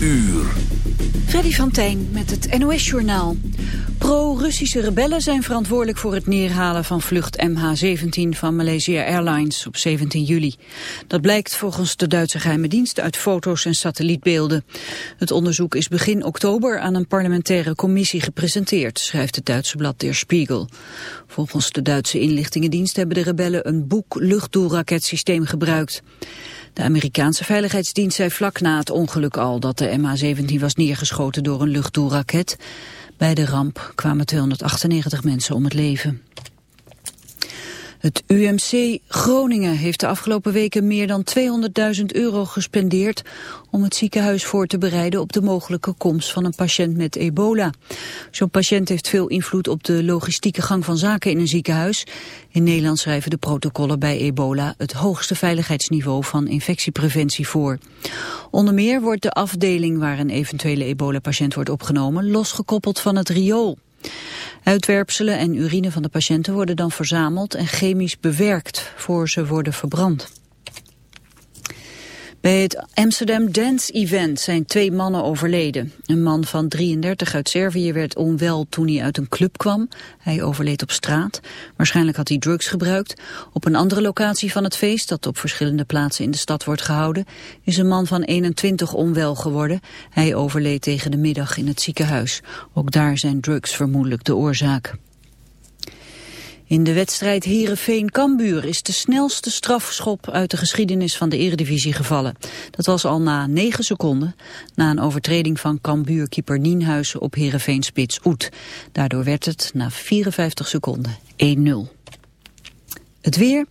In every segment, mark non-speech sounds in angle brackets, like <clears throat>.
Uur. Freddy van Tijn met het NOS-journaal. Pro-Russische rebellen zijn verantwoordelijk voor het neerhalen van vlucht MH17 van Malaysia Airlines op 17 juli. Dat blijkt volgens de Duitse geheime dienst uit foto's en satellietbeelden. Het onderzoek is begin oktober aan een parlementaire commissie gepresenteerd, schrijft het Duitse blad Der Spiegel. Volgens de Duitse inlichtingendienst hebben de rebellen een boek luchtdoelraketsysteem gebruikt. De Amerikaanse veiligheidsdienst zei vlak na het ongeluk al dat de MH17 was neergeschoten door een luchtdoelraket. Bij de ramp kwamen 298 mensen om het leven. Het UMC Groningen heeft de afgelopen weken meer dan 200.000 euro gespendeerd om het ziekenhuis voor te bereiden op de mogelijke komst van een patiënt met ebola. Zo'n patiënt heeft veel invloed op de logistieke gang van zaken in een ziekenhuis. In Nederland schrijven de protocollen bij ebola het hoogste veiligheidsniveau van infectiepreventie voor. Onder meer wordt de afdeling waar een eventuele ebola-patiënt wordt opgenomen losgekoppeld van het riool. Uitwerpselen en urine van de patiënten worden dan verzameld en chemisch bewerkt voor ze worden verbrand. Bij het Amsterdam Dance Event zijn twee mannen overleden. Een man van 33 uit Servië werd onwel toen hij uit een club kwam. Hij overleed op straat. Waarschijnlijk had hij drugs gebruikt. Op een andere locatie van het feest, dat op verschillende plaatsen in de stad wordt gehouden, is een man van 21 onwel geworden. Hij overleed tegen de middag in het ziekenhuis. Ook daar zijn drugs vermoedelijk de oorzaak. In de wedstrijd Herenveen-Kambuur is de snelste strafschop uit de geschiedenis van de eredivisie gevallen. Dat was al na 9 seconden, na een overtreding van Kambuur-keeper Nienhuizen op Herenveen-spits Oet. Daardoor werd het na 54 seconden 1-0. Het weer.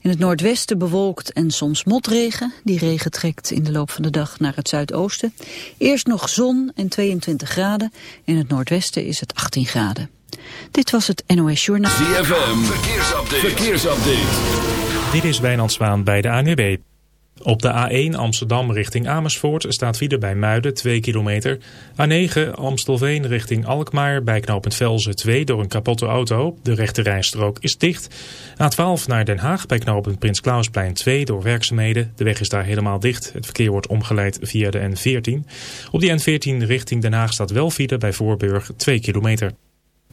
In het noordwesten bewolkt en soms motregen. Die regen trekt in de loop van de dag naar het zuidoosten. Eerst nog zon en 22 graden. In het noordwesten is het 18 graden. Dit was het NOS Journaal. ZFM, verkeersupdate. verkeersupdate. Dit is Wijnand Zwaan bij de ANWB. Op de A1 Amsterdam richting Amersfoort staat file bij Muiden 2 kilometer. A9 Amstelveen richting Alkmaar bij knooppunt Velzen 2 door een kapotte auto. De rechte rijstrook is dicht. A12 naar Den Haag bij knooppunt Prins Klausplein 2 door werkzaamheden. De weg is daar helemaal dicht. Het verkeer wordt omgeleid via de N14. Op die N14 richting Den Haag staat wel file bij Voorburg 2 kilometer.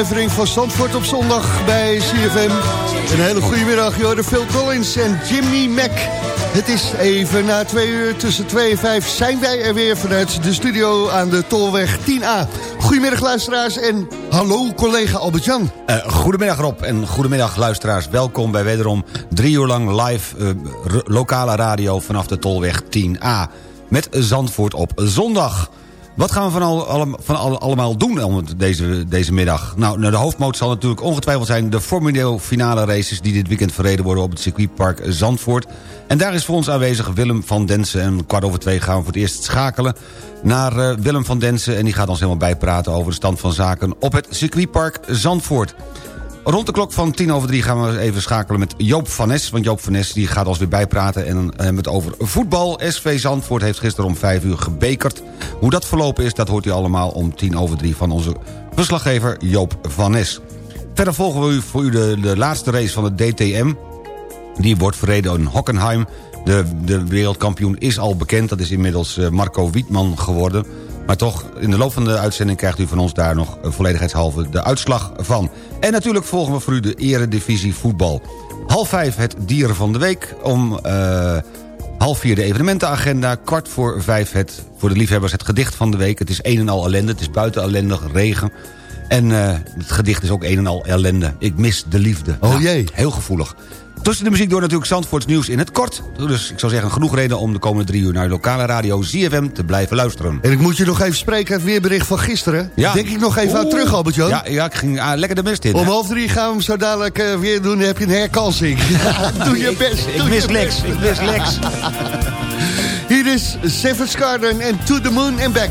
Aflevering van Zandvoort op zondag bij CFM. Een hele goede middag, de Phil Collins en Jimmy Mac. Het is even na twee uur, tussen twee en vijf zijn wij er weer vanuit de studio aan de Tolweg 10A. Goedemiddag luisteraars en hallo collega Albert-Jan. Uh, goedemiddag Rob en goedemiddag luisteraars. Welkom bij wederom drie uur lang live uh, lokale radio vanaf de Tolweg 10A. Met Zandvoort op zondag. Wat gaan we van, al, van al, allemaal doen deze, deze middag? Nou, nou, de hoofdmoot zal natuurlijk ongetwijfeld zijn... de formule finale races die dit weekend verreden worden... op het circuitpark Zandvoort. En daar is voor ons aanwezig Willem van Densen. En kwart over twee gaan we voor het eerst schakelen naar uh, Willem van Densen... en die gaat ons helemaal bijpraten over de stand van zaken... op het circuitpark Zandvoort. Rond de klok van tien over drie gaan we even schakelen met Joop van Nes. Want Joop van Nes die gaat ons weer bijpraten en dan hebben we het over voetbal. SV Zandvoort heeft gisteren om vijf uur gebekerd. Hoe dat verlopen is, dat hoort u allemaal om tien over drie... van onze verslaggever Joop van Nes. Verder volgen we u voor u de, de laatste race van de DTM. Die wordt verreden in Hockenheim. De, de wereldkampioen is al bekend. Dat is inmiddels eh, Marco Wietman geworden. Maar toch, in de loop van de uitzending krijgt u van ons daar nog eh, volledigheidshalve de uitslag van. En natuurlijk volgen we voor u de eredivisie voetbal. Half vijf het dieren van de week. Om uh, half vier de evenementenagenda. Kwart voor vijf het, voor de liefhebbers het gedicht van de week. Het is een en al ellende, het is buiten ellendig, regen. En uh, het gedicht is ook een en al ellende. Ik mis de liefde. Oh nou, jee. Heel gevoelig. Tussen de muziek door natuurlijk Zandvoorts nieuws in het kort. Dus ik zou zeggen, genoeg reden om de komende drie uur... naar de lokale radio ZFM te blijven luisteren. En ik moet je nog even spreken, het weerbericht van gisteren. Ja. Denk ik nog even aan terug, Albert-Jan. Ja, ja, ik ging ah, lekker de mist in. Om half drie gaan we hem zo dadelijk uh, weer doen. Dan heb je een herkansing. <laughs> doe je best. Ik, ik mis Lex. Ik mis Lex. <laughs> Hier is Seven's Garden en To The Moon and Back.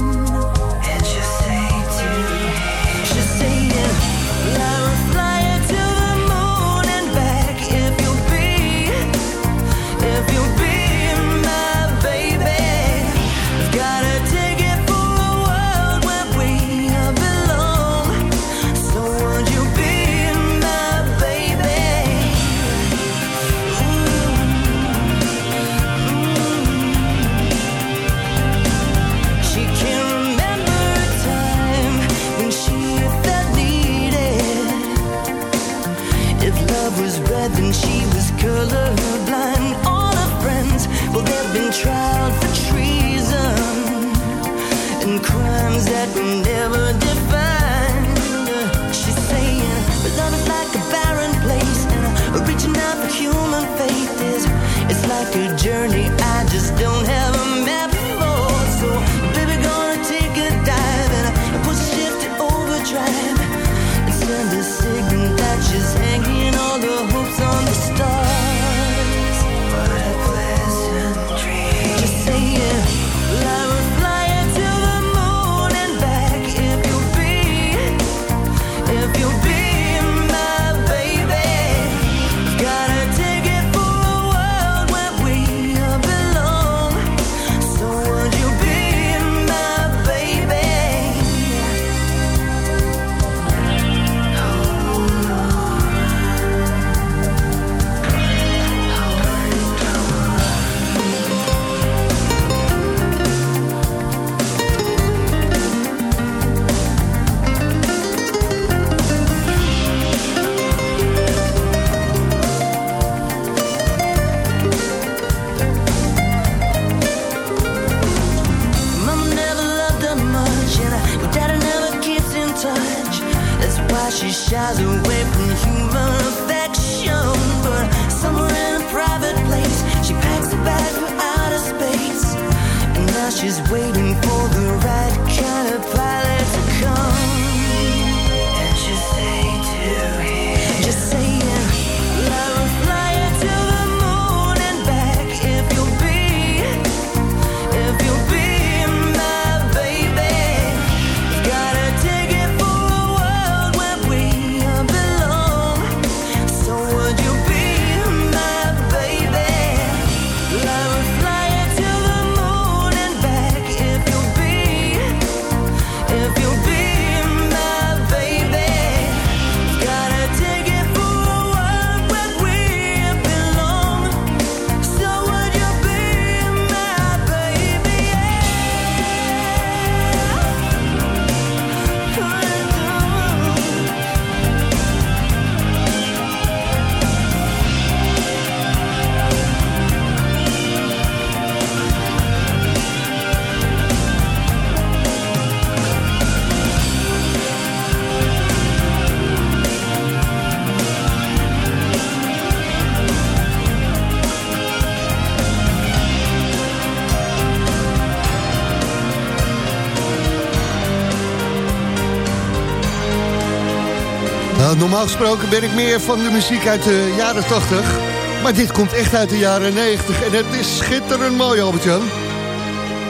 Nou, normaal gesproken ben ik meer van de muziek uit de jaren 80. Maar dit komt echt uit de jaren 90. En het is schitterend mooi, Albert-Jan.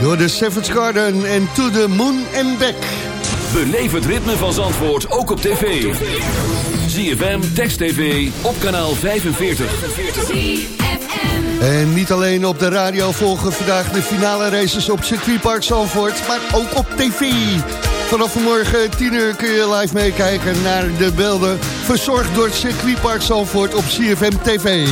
Door de Seventh Garden en To the Moon and Back. Beleef het ritme van Zandvoort ook op tv. ZFM, Text TV, op kanaal 45. En niet alleen op de radio volgen vandaag de finale races op circuitpark Zandvoort, maar ook op tv. Vanaf vanmorgen 10 uur kun je live meekijken naar de beelden... verzorgd door het circuitpark Zandvoort op CFM TV.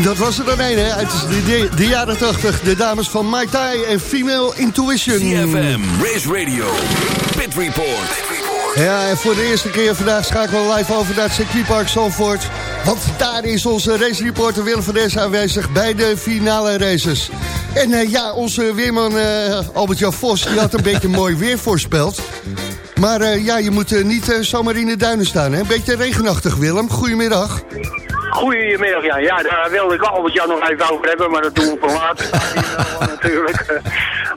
En dat was er dan een, hè, uit de, de, jaren 80. De dames van Mai Tai en Female Intuition. CFM, Race Radio, Pit Report. Ja, en voor de eerste keer vandaag schakelen we live over naar het circuitpark Zandvoort. Want daar is onze race reporter Willem van Des aanwezig bij de finale races. En uh, ja, onze weerman uh, Albert-Jan Vos, die had een <laughs> beetje mooi weer voorspeld. Maar uh, ja, je moet niet zomaar in de duinen staan. Hè? Een beetje regenachtig, Willem. Goedemiddag. Goedemiddag, ja. Ja, daar wilde ik Albert Jan nog even over hebben, maar dat doen we voor later <laughs> natuurlijk.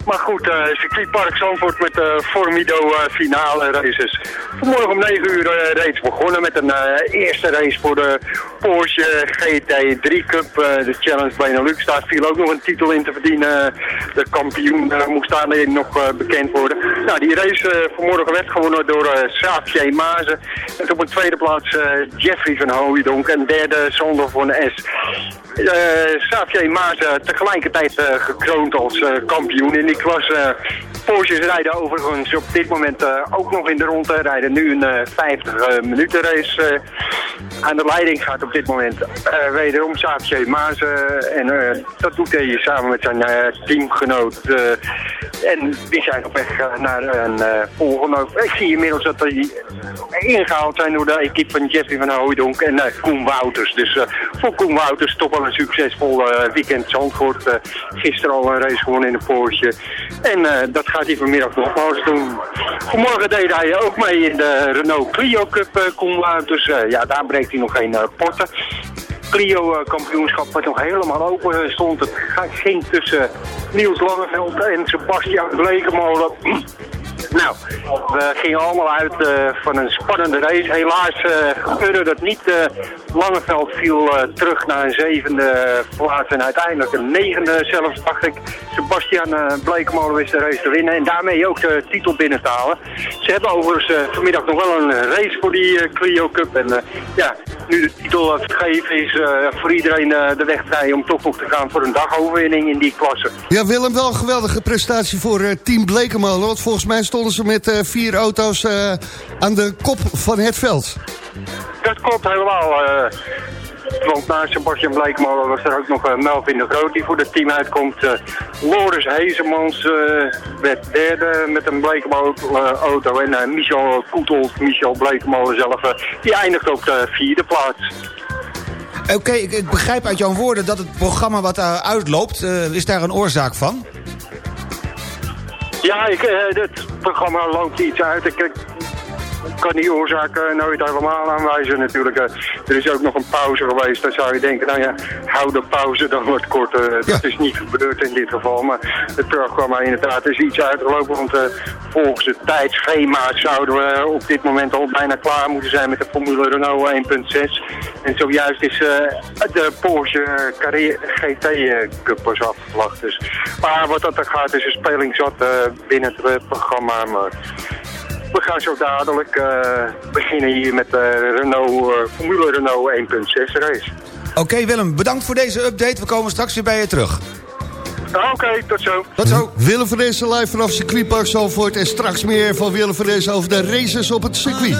Maar goed, uh, circuitpark Zandvoort met de Formido uh, finale races. Vanmorgen om 9 uur reeds begonnen met een eerste race voor de Porsche GT3 Cup. de Challenge Benelux, daar viel ook nog een titel in te verdienen. de kampioen moest daar nog bekend worden. Nou, die race vanmorgen werd gewonnen door uh, Xavier Mazen. En op een tweede plaats Jeffrey van Hooijdonk en derde Sander van S. Uh, Xavier Mazen tegelijkertijd gekroond als kampioen in die klasse. Porsches rijden overigens op dit moment uh, ook nog in de ronde. Rijden nu een uh, 50 uh, minuten race. aan de leiding gaat op dit moment wederom Xavier Maas. en dat doet hij samen met zijn teamgenoot. en die zijn op weg naar een volgende. Ik zie inmiddels dat die ingehaald zijn door de equipe van Jeffrey van Hooydonk en Koen Wouters. Dus voor Koen Wouters toch wel een succesvol weekend Zandvoort. gisteren al een race gewonnen in de Porsche. En dat gaat hij vanmiddag nogmaals doen. Vanmorgen deed hij ook mee in de Renault Clio Cup uh, Dus uh, ja, daar breekt hij nog geen uh, porten. Clio-kampioenschap wat nog helemaal open stond. Het ging tussen Niels Langeveld en Sebastian Blekemolen. <clears throat> Nou, we gingen allemaal uit uh, van een spannende race. Helaas gebeurde dat niet. Uh, Langeveld viel terug naar een zevende plaats en uiteindelijk een negende zelfs, dacht ik. Sebastian Bleekmolen wist de race te winnen en daarmee ook de titel binnen te halen. Ze hebben overigens vanmiddag nog wel een race voor die Clio Cup. En ja, nu de titel vergeven is voor iedereen de weg vrij om toch nog te gaan voor een dagoverwinning in die klasse. Ja, Willem, wel een geweldige prestatie voor team Blekemolen. Want volgens mij stonden ze met uh, vier auto's uh, aan de kop van het veld. Dat klopt helemaal. Uh, want na Sebastian Bleekmolen was er ook nog Melvin de Groot die voor het team uitkomt. Loris Hezemans werd derde met een Bleekmolen auto. En Michel Koetelt, Michel Bleekmolen zelf, die eindigt op de vierde plaats. Oké, ik, ik, begrijp uit jouw woorden dat het programma wat uitloopt, is daar een oorzaak van? Ja, ik, uh, het programma loopt iets uit. Ik, kan die oorzaak nooit helemaal aanwijzen natuurlijk. Uh, er is ook nog een pauze geweest. Dan zou je denken, nou ja, hou de pauze dan wat korter. Uh, Dat is niet gebeurd in dit geval. Maar het programma inderdaad is iets uitgelopen. Want volgens het tijdschema zouden we op dit moment al bijna klaar moeten zijn met de Formule Renault 1.6. En zojuist is de Porsche Carrera GT Cup pas afgevlacht. Dus. Maar wat dat er gaat is een speling zat binnen het programma. Maar we gaan zo dadelijk uh, beginnen hier met de Renault, uh, Formule Renault 1.6 race. Oké Willem, bedankt voor deze update. We komen straks weer bij je terug. Oké, okay, tot zo. Tot zo. Willem van deze live vanaf circuitpark Zalvoort. En straks meer van Willem van deze over de races op het circuit.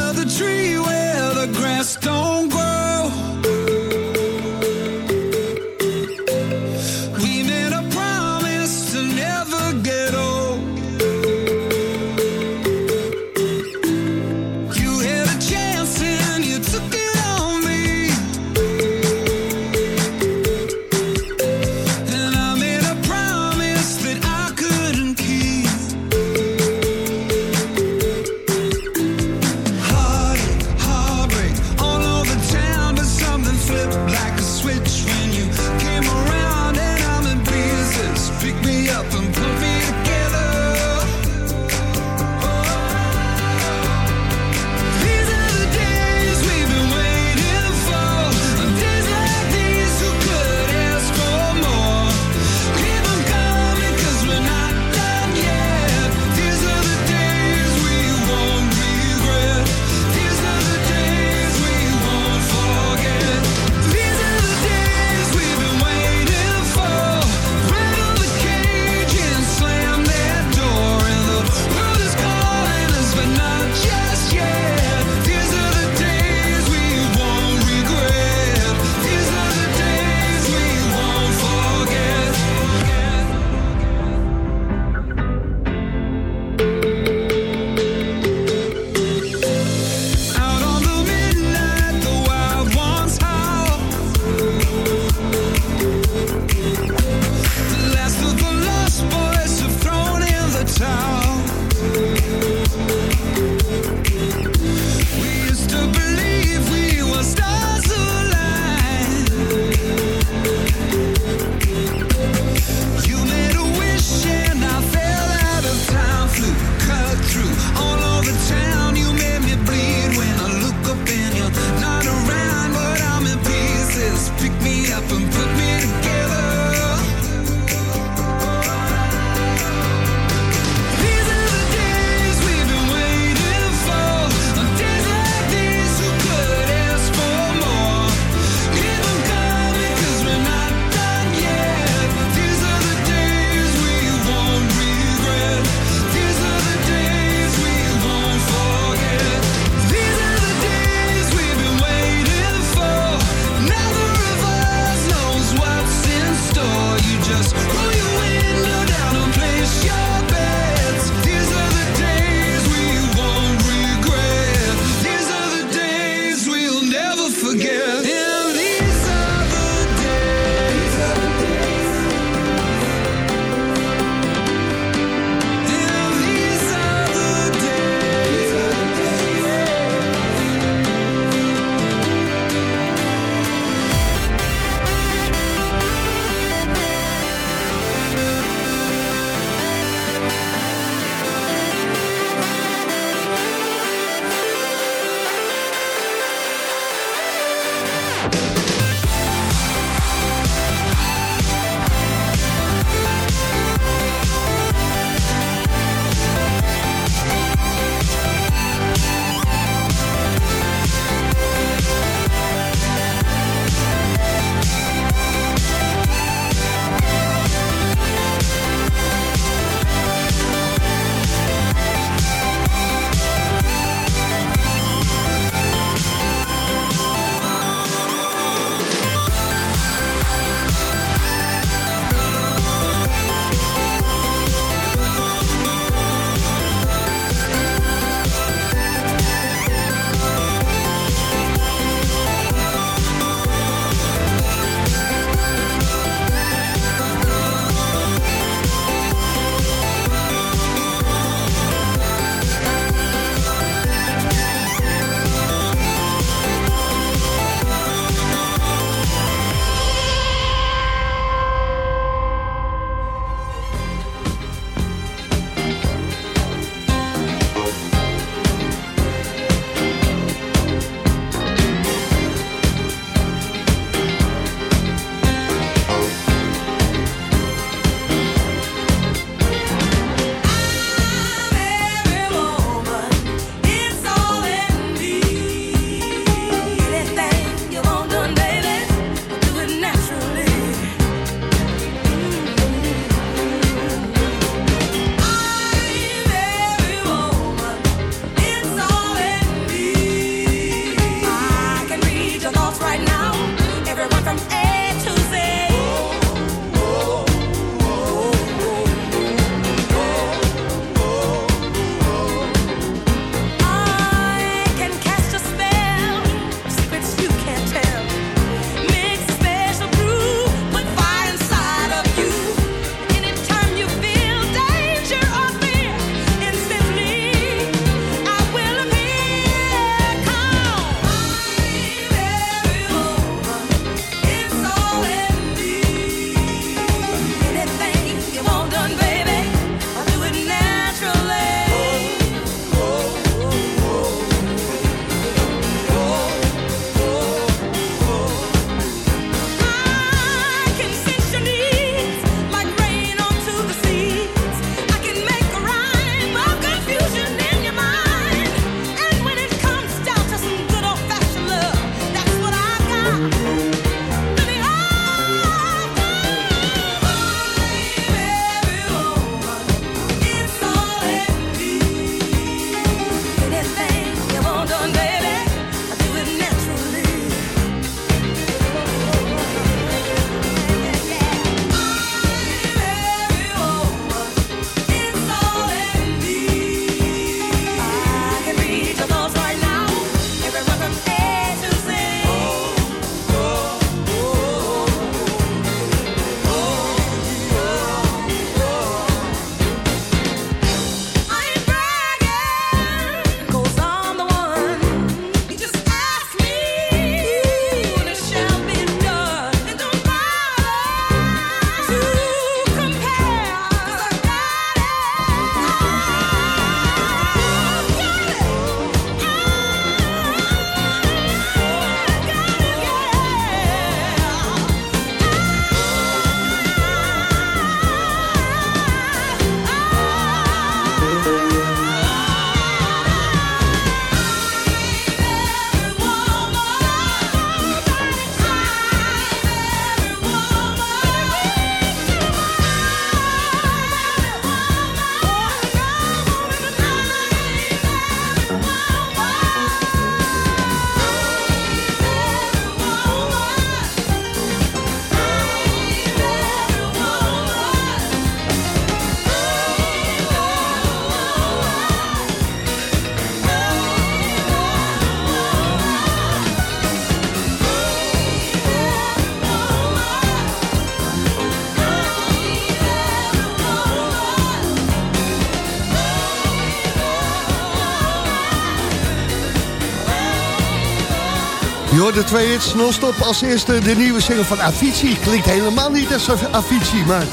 De twee hits non-stop. Als eerste de nieuwe single van Avicii. Klinkt helemaal niet als Avicii, maar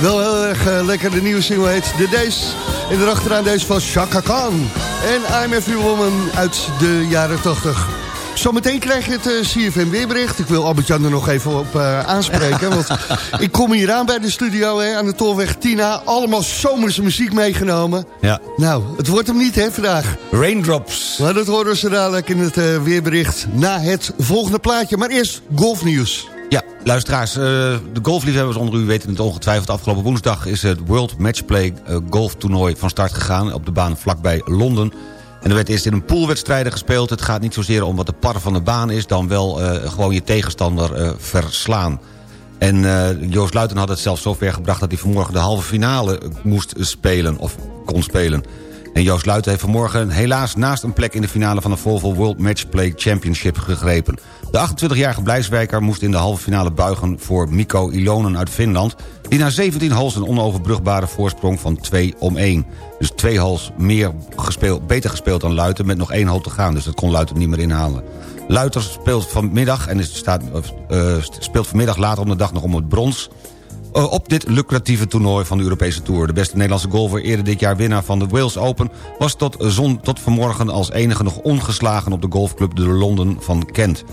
wel heel erg uh, lekker. De nieuwe single heet The Days. En erachteraan deze van Chaka Khan. En I'm Every Woman uit de jaren 80. Zometeen krijg je het uh, CFM weerbericht. Ik wil Albert-Jan er nog even op uh, aanspreken. <laughs> want ik kom hier aan bij de studio hè, aan de Tolweg Tina. Allemaal zomerse muziek meegenomen. Ja. Nou, het wordt hem niet hè vandaag. Raindrops. Maar dat horen ze dadelijk in het uh, weerbericht na het volgende plaatje. Maar eerst golfnieuws. Ja, luisteraars, de golfliefhebbers onder u weten het ongetwijfeld. Afgelopen woensdag is het World Matchplay golftoernooi van start gegaan... op de baan vlakbij Londen... En er werd eerst in een poolwedstrijden gespeeld. Het gaat niet zozeer om wat de par van de baan is... dan wel uh, gewoon je tegenstander uh, verslaan. En uh, Joost Luiten had het zelfs zover gebracht... dat hij vanmorgen de halve finale moest spelen, of kon spelen. En Joost Luiten heeft vanmorgen helaas naast een plek... in de finale van de Volvo World Matchplay Championship gegrepen. De 28-jarige Blijswijker moest in de halve finale buigen... voor Mikko Ilonen uit Finland... die na 17 holes een onoverbrugbare voorsprong van 2 om 1. Dus twee holes meer gespeeld, beter gespeeld dan Luiten... met nog één hole te gaan, dus dat kon Luiten niet meer inhalen. Luiter speelt vanmiddag en staat, uh, speelt vanmiddag later om de dag nog om het brons... Uh, op dit lucratieve toernooi van de Europese Tour. De beste Nederlandse golfer eerder dit jaar winnaar van de Wales Open... was tot, zon, tot vanmorgen als enige nog ongeslagen op de golfclub de Londen van Kent.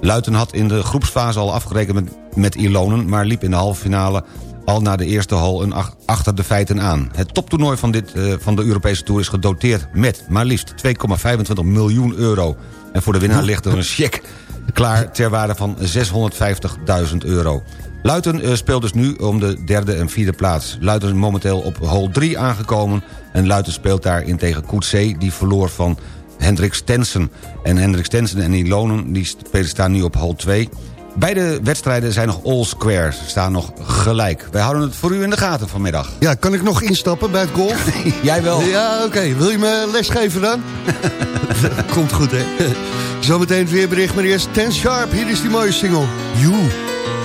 Luiten had in de groepsfase al afgerekend met, met Ilonen... maar liep in de halve finale al na de eerste hole een achter de feiten aan. Het toptoernooi van, dit, uh, van de Europese Tour is gedoteerd met maar liefst 2,25 miljoen euro. En voor de winnaar ligt er een cheque klaar ter waarde van 650.000 euro. Luiten uh, speelt dus nu om de derde en vierde plaats. Luiten is momenteel op hole 3 aangekomen... en Luiten speelt daarin tegen Koetsee, die verloor van Hendrik Stensen. En Hendrik Stensen en Ilonen die staan nu op hole 2... Beide wedstrijden zijn nog all square, ze staan nog gelijk. Wij houden het voor u in de gaten vanmiddag. Ja, kan ik nog instappen bij het golf? <laughs> Jij wel. Ja, oké. Okay. Wil je me lesgeven dan? <laughs> Komt goed, hè? Zometeen het weerbericht, maar eerst Ten Sharp. Hier is die mooie single. You.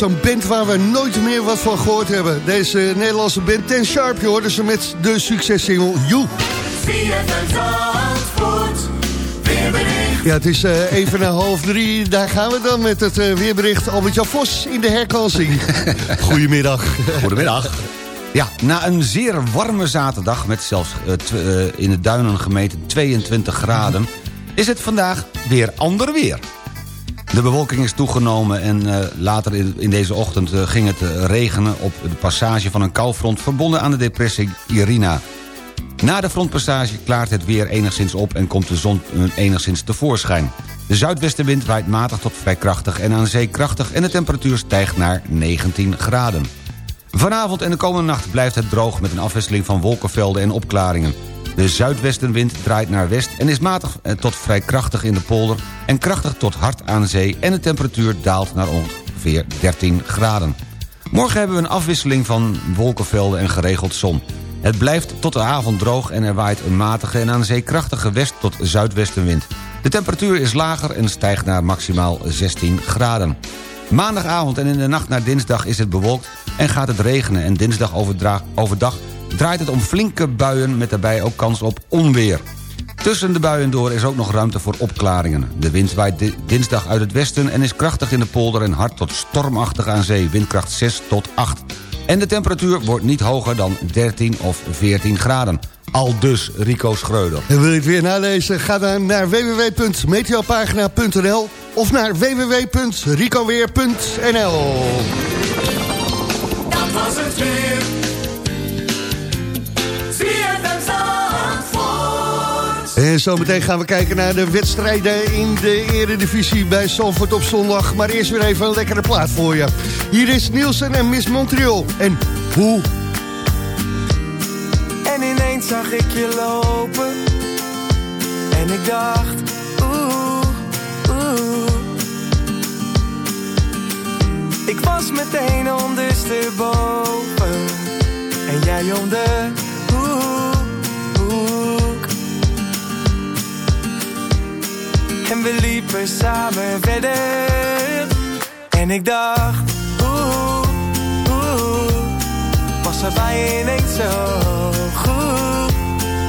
zo'n band waar we nooit meer wat van gehoord hebben. Deze Nederlandse band Ten Sharp, je hoorde ze met de successingle You. Ja, het is uh, even na half drie. Daar gaan we dan met het uh, weerbericht. Albert-Jan Vos in de herkansing. <laughs> Goedemiddag. Goedemiddag. Ja, na een zeer warme zaterdag met zelfs uh, in de duinen gemeten 22 graden... is het vandaag weer ander weer. De bewolking is toegenomen en uh, later in, deze ochtend uh, ging het regenen... op de passage van een koufront verbonden aan de depressie Irina. Na de frontpassage klaart het weer enigszins op en komt de zon enigszins tevoorschijn. De zuidwestenwind waait matig tot vrij krachtig en aan zee krachtig... en de temperatuur stijgt naar 19 graden. Vanavond en de komende nacht blijft het droog met een afwisseling van wolkenvelden en opklaringen. De zuidwestenwind draait naar west en is matig tot vrij krachtig in de polder... en krachtig tot hard aan zee en de temperatuur daalt naar ongeveer 13 graden. Morgen hebben we een afwisseling van wolkenvelden en geregeld zon. Het blijft tot de avond droog en er waait een matige en aan zee krachtige west- tot zuidwestenwind. De temperatuur is lager en stijgt naar maximaal 16 graden. Maandagavond en in de nacht naar dinsdag is het bewolkt en gaat het regenen... en dinsdag overdag draait het om flinke buien met daarbij ook kans op onweer. Tussen de buien door is ook nog ruimte voor opklaringen. De wind waait dinsdag uit het westen en is krachtig in de polder... en hard tot stormachtig aan zee, windkracht 6 tot 8. En de temperatuur wordt niet hoger dan 13 of 14 graden. Al dus Rico Schreuder. En wil je het weer nalezen? Ga dan naar www.meteopagina.nl of naar www.ricoweer.nl Dat was het weer. En zometeen gaan we kijken naar de wedstrijden in de eredivisie bij Salford op zondag. Maar eerst weer even een lekkere plaat voor je. Hier is Nielsen en Miss Montreal. En hoe? En ineens zag ik je lopen. En ik dacht, oeh, oeh. Ik was meteen ondersteboven. En jij om En we liepen samen verder. En ik dacht, oeh, oeh. Was er bij ineens zo goed.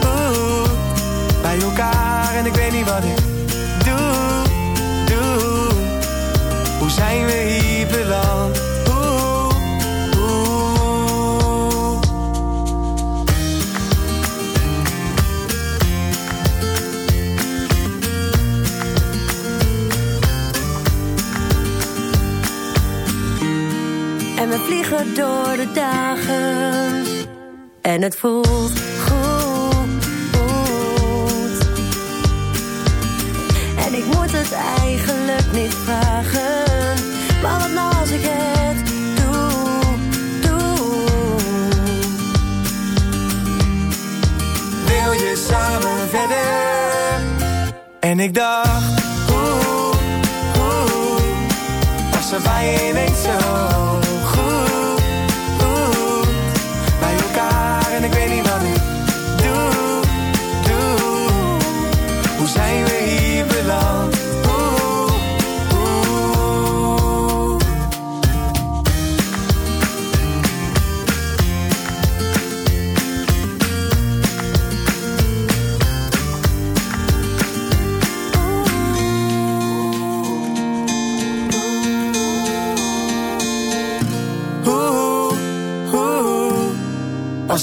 Oeh, bij elkaar en ik weet niet wat ik doe, doe. Hoe zijn we hier beland? Vliegen door de dagen. En het voelt goed. En ik moet het eigenlijk niet vragen. Maar wat nou als ik het doe, doe. Wil je samen verder? En ik dacht, oeh, oeh. Was er bij ineens zo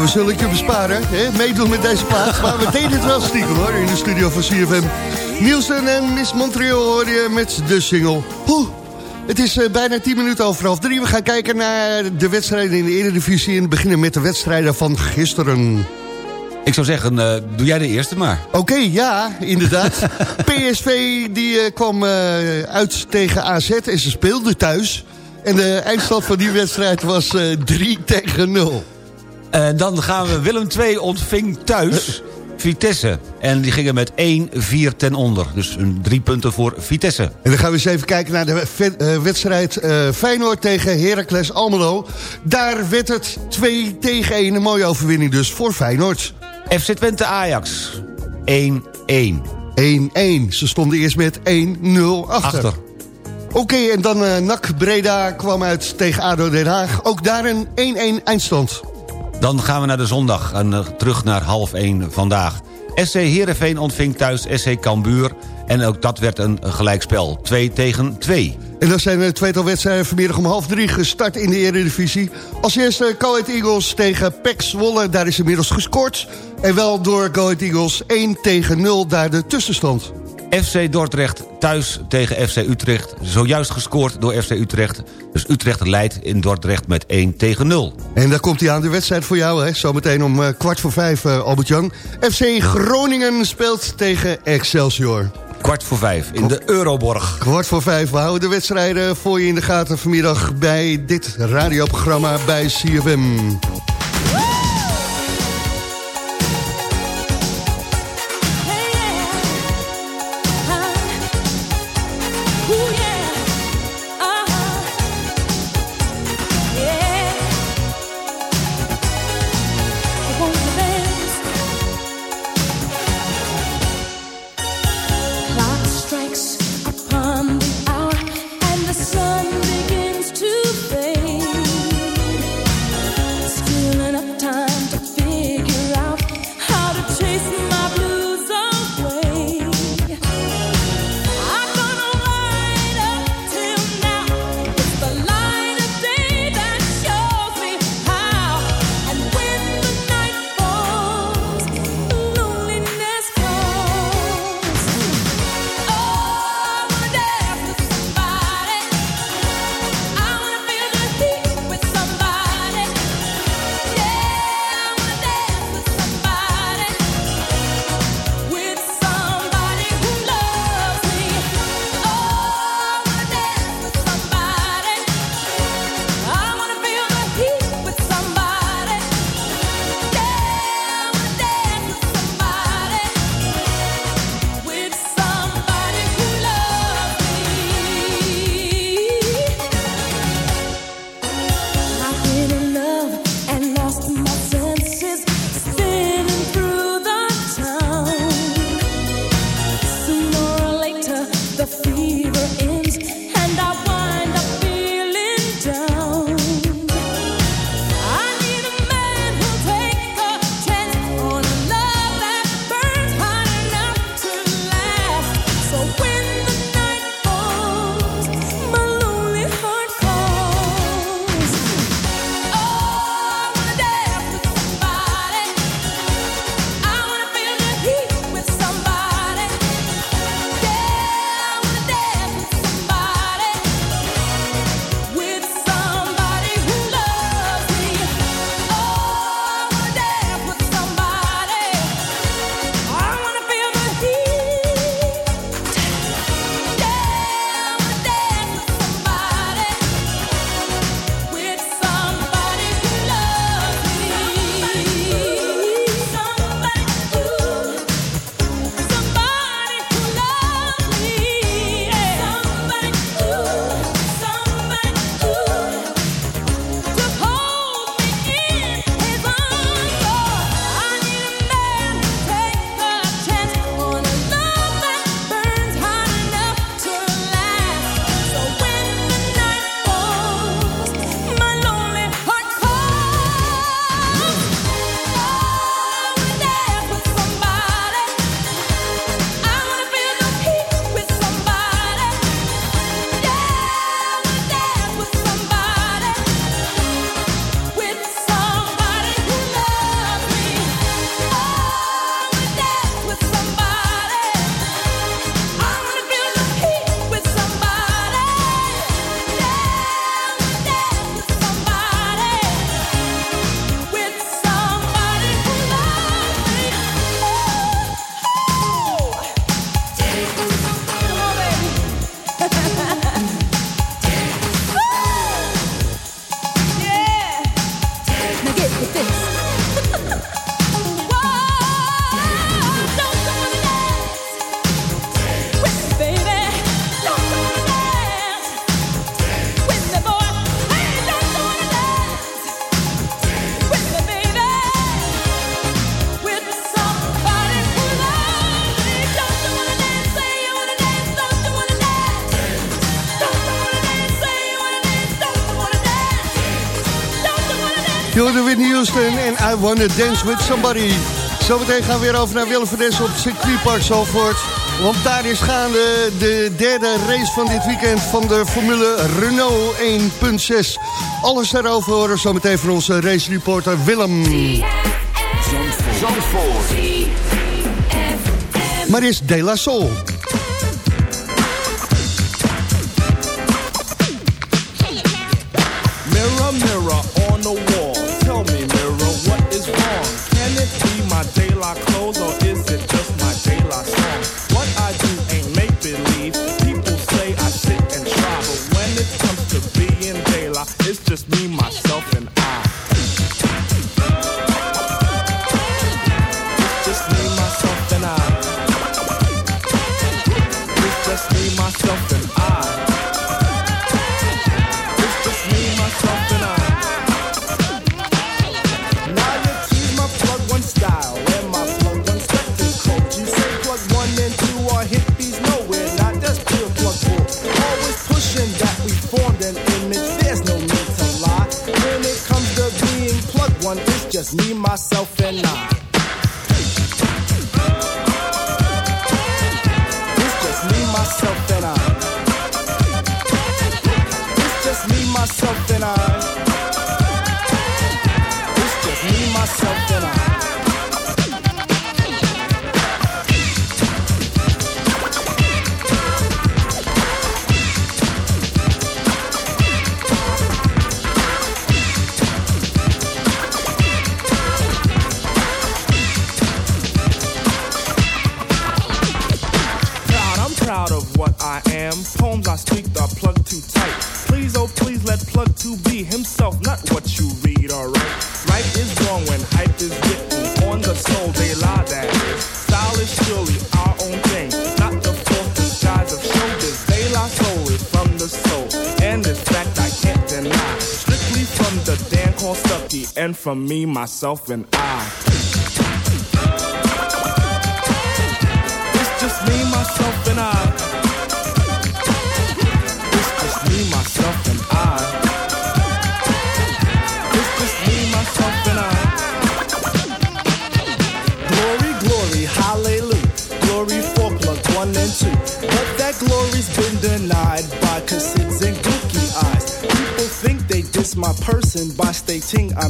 We zullen het je besparen, hè? meedoen met deze plaat. Maar we deden het wel stiekem hoor, in de studio van CFM. Nielsen en Miss Montreal hoor je met de single. Oeh. Het is eh, bijna 10 minuten over half drie. We gaan kijken naar de wedstrijden in de Eredivisie... en beginnen met de wedstrijden van gisteren. Ik zou zeggen, eh, doe jij de eerste maar. Oké, ja, inderdaad. <laughs> PSV die eh, kwam uit tegen AZ en ze speelden thuis. En de eindstand van die wedstrijd was eh 3 tegen 0. En dan gaan we Willem II ontving thuis Vitesse. En die gingen met 1-4 ten onder. Dus een drie punten voor Vitesse. En dan gaan we eens even kijken naar de eh, wedstrijd eh, Feyenoord tegen Heracles Almelo. Daar werd het 2 tegen 1. Een mooie overwinning dus voor Feyenoord. FC Twente Ajax 1-1. 1-1. Ze stonden eerst met 1-0 achter. Achter. Oké, en dan eh NAC Breda kwam uit tegen ADO Den Haag. Ook daar een 1-1 eindstand. Dan gaan we naar de zondag en eh, terug naar half 1 vandaag. SC Heerenveen ontving thuis SC Cambuur. En ook dat werd een gelijkspel. 2 tegen 2. En dan zijn er tweetal wedstrijden vanmiddag om half drie gestart in de Eredivisie. Als eerste Ahead Eagles tegen PEC Zwolle. Daar is inmiddels gescoord. En wel door Ahead Eagles 1 tegen 0 daar de tussenstand. FC Dordrecht thuis tegen FC Utrecht. Zojuist gescoord door FC Utrecht. Dus Utrecht leidt in Dordrecht met 1 tegen 0. En daar komt hij aan, de wedstrijd voor jou. Hè? Zometeen om eh, kwart voor vijf, eh, Albert-Jan. FC Groningen speelt tegen Excelsior. Kwart voor vijf in de Euroborg. Kwart voor vijf. We houden de wedstrijden voor je in de gaten vanmiddag... bij dit radioprogramma bij CFM. Wanna Dance With Somebody. Zometeen gaan we weer over naar Willem van Dessen op circuitpark Zalvoort. Want daar is gaande de derde race van dit weekend van de Formule Renault 1.6. Alles daarover horen zometeen van onze race reporter Willem. Zandvoort. Maar is De La Soul. Myself, and I. from me, myself, and I. It's just me, myself, and I. It's just me, myself, and I. It's just me, myself, and I. Glory, glory, hallelujah. Glory for plug one and two. But that glory's been denied by cassids and gookie eyes. People think they diss my person by stating I'm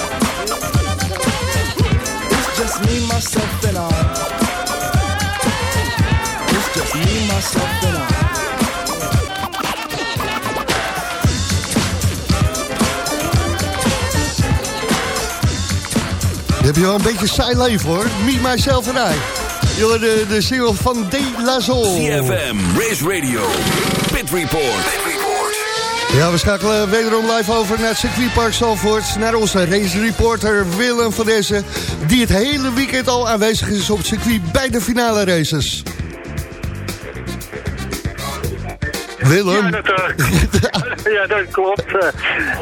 Just me, myself, and I. It's just me, myself, and I. Je hebt je wel een beetje saai leven hoor. Me, myself en I. Jullie de, de single van De La Soul. CFM, Race Radio, Pit Report. Ja, we schakelen wederom live over naar het circuitpark Zalvoort. Naar onze race reporter Willem van Dessen. Die het hele weekend al aanwezig is op het circuit bij de finale races. Willem. Ja, dat, eh, <laughs> <laughs> ja, dat klopt. Eh,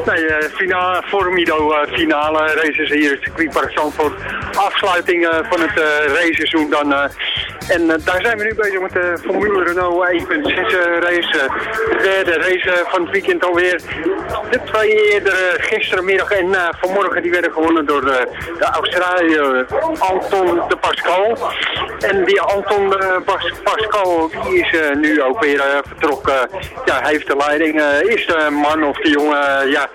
nee, eh, finale, Formido finale races hier in circuitpark Zandvoort. Afsluiting van het raceseizoen dan. En eh, daar zijn we nu bezig met de Formule Renault 1.6 eh, race. eh, de derde race van het weekend alweer. De twee eerdere gisterenmiddag en vanmorgen die werden gewonnen door de Australiër Anton de Pascal. En die Anton de Pas- Pascal die is nu ook weer vertrokken. Ja, hij heeft de leiding. is de man of de jongen ja,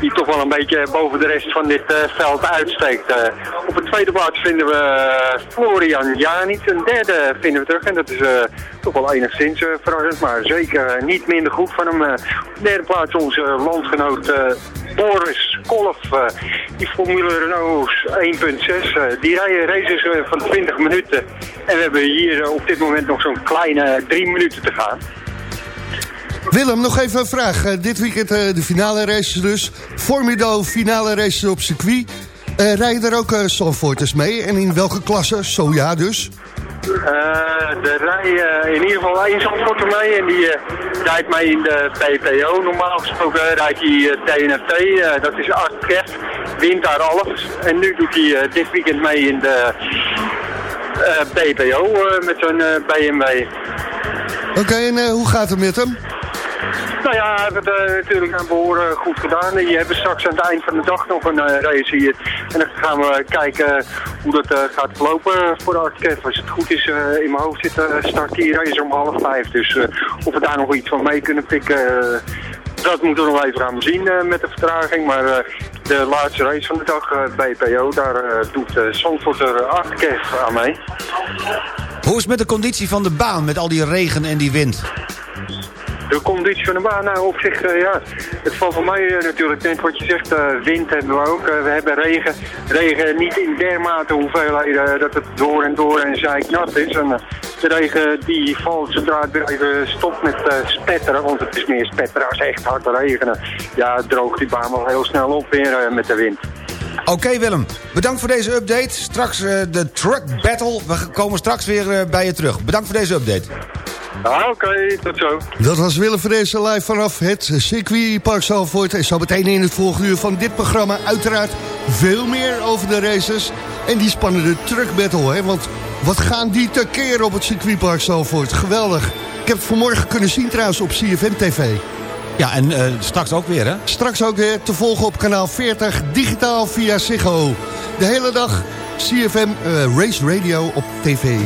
die toch wel een beetje boven de rest van dit eh, veld uitsteekt. Eh, op de tweede plaats vinden we eh, Florian Janic. Een derde vinden we terug. En dat is toch wel enigszins verrassend, maar zeker niet minder goed van hem. op de derde plaats onze landgenoot Boris Kolf. die Formule Renault 1.6. eh, die rijden races van 20 minuten. En we hebben hier op dit moment nog zo'n kleine drie minuten te gaan. Willem, nog even een vraag. Eh, dit weekend eh, de finale races dus. Formido finale races op circuit. Uh, rijden er ook Zandvoorters mee? En in welke klasse? Zo ja dus. Er rijdt in ieder geval één Zandvoorter mee en die rijdt mee in de PPO. Normaal gesproken rijdt hij TNFT, dat is Art Kev, wint daar alles. En nu doet hij dit weekend mee in de PPO met zijn BMW. Oké, okay, en hoe gaat het met hem? Nou ja, we hebben uh, natuurlijk aan behoren goed gedaan. Je hebt straks aan het eind van de dag nog een uh, race hier. En dan gaan we kijken hoe dat uh, gaat verlopen voor de Artkev. Als het goed is, in mijn hoofd zit start die race om half vijf. Dus of we daar nog iets van mee kunnen pikken, dat moeten we nog even gaan zien met de vertraging. Maar de laatste race van de dag, BPO, daar doet uh, Zandvoort aan mee. Hoe is het met de conditie van de baan, met al die regen en die wind? De conditie van de baan, nou op zich, uh, ja, het valt voor mij uh, natuurlijk net wat je zegt, uh, wind hebben we ook. we hebben regen, regen niet in dermate hoeveelheden dat het door en door en zeiknat is. En, de regen die valt zodra het weer even stopt met spetteren, want het is meer spetteren als echt hard regenen. Ja, droogt die baan wel heel snel op weer met de wind. Oké Willem, bedankt voor deze update. Straks de truck battle, we komen straks weer bij je terug. Bedankt voor deze update. Ah, oké, tot zo. Dat was Willem van deze live vanaf het circuitpark Zalvoort. En zo meteen in het volgende uur van dit programma uiteraard veel meer over de races. En die spannende truck battle, hè? want wat gaan die tekeer op het circuitpark Zalvoort. Geweldig. Ik heb het vanmorgen kunnen zien trouwens op CFM TV. Ja, en uh, straks ook weer, hè? Straks ook weer te volgen op kanaal 40, digitaal via Ziggo. De hele dag CFM uh, eh, Race Radio op tv.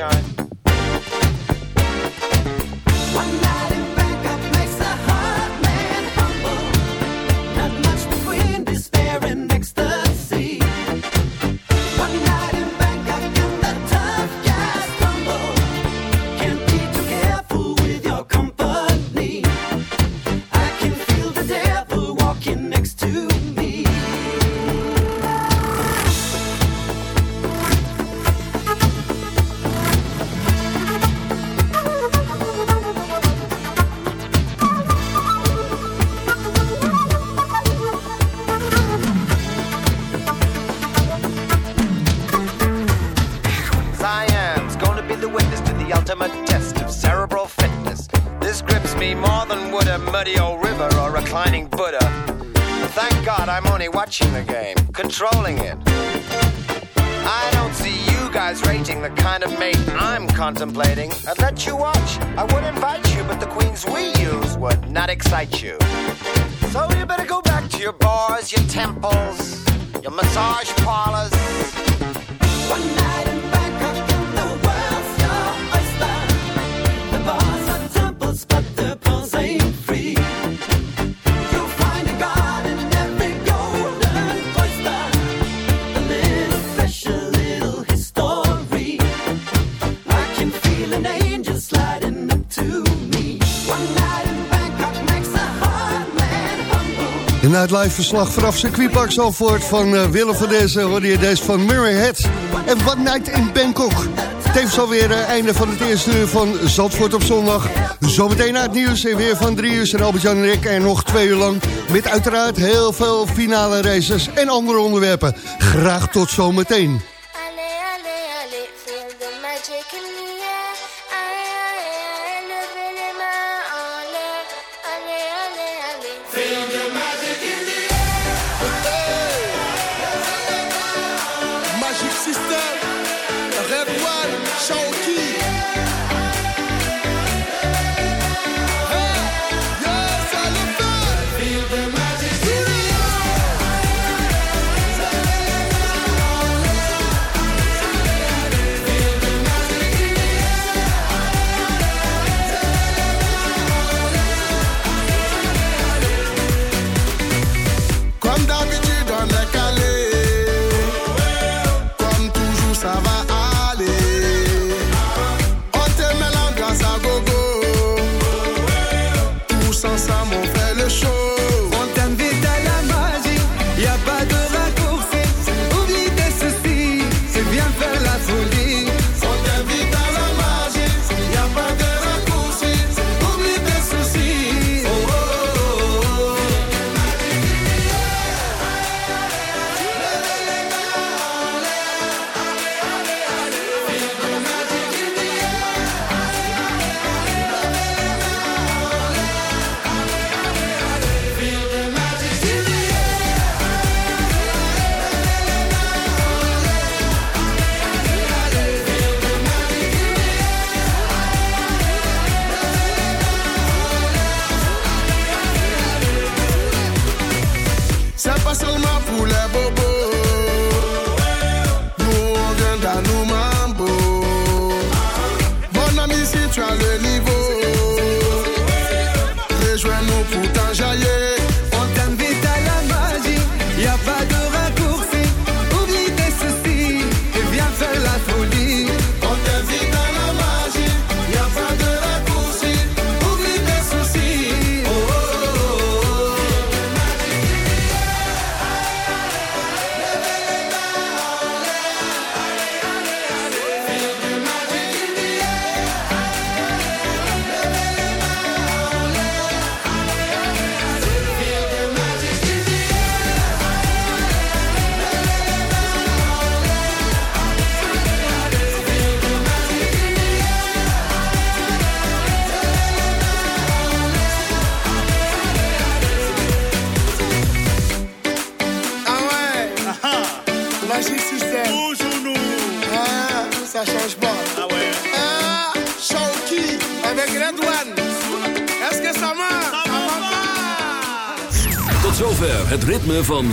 sunshine. het live verslag vanaf circuitpark Zalvoort van eh, Willem van Dezen. Hoorde je deze van Murray Head en One Night in Bangkok. Tevens alweer het einde van het eerste uur van Zandvoort op zondag. Zometeen na het nieuws en weer van drie uur zijn Albert-Jan en ik en nog twee uur lang. Met uiteraard heel veel finale races en andere onderwerpen. Graag tot zometeen.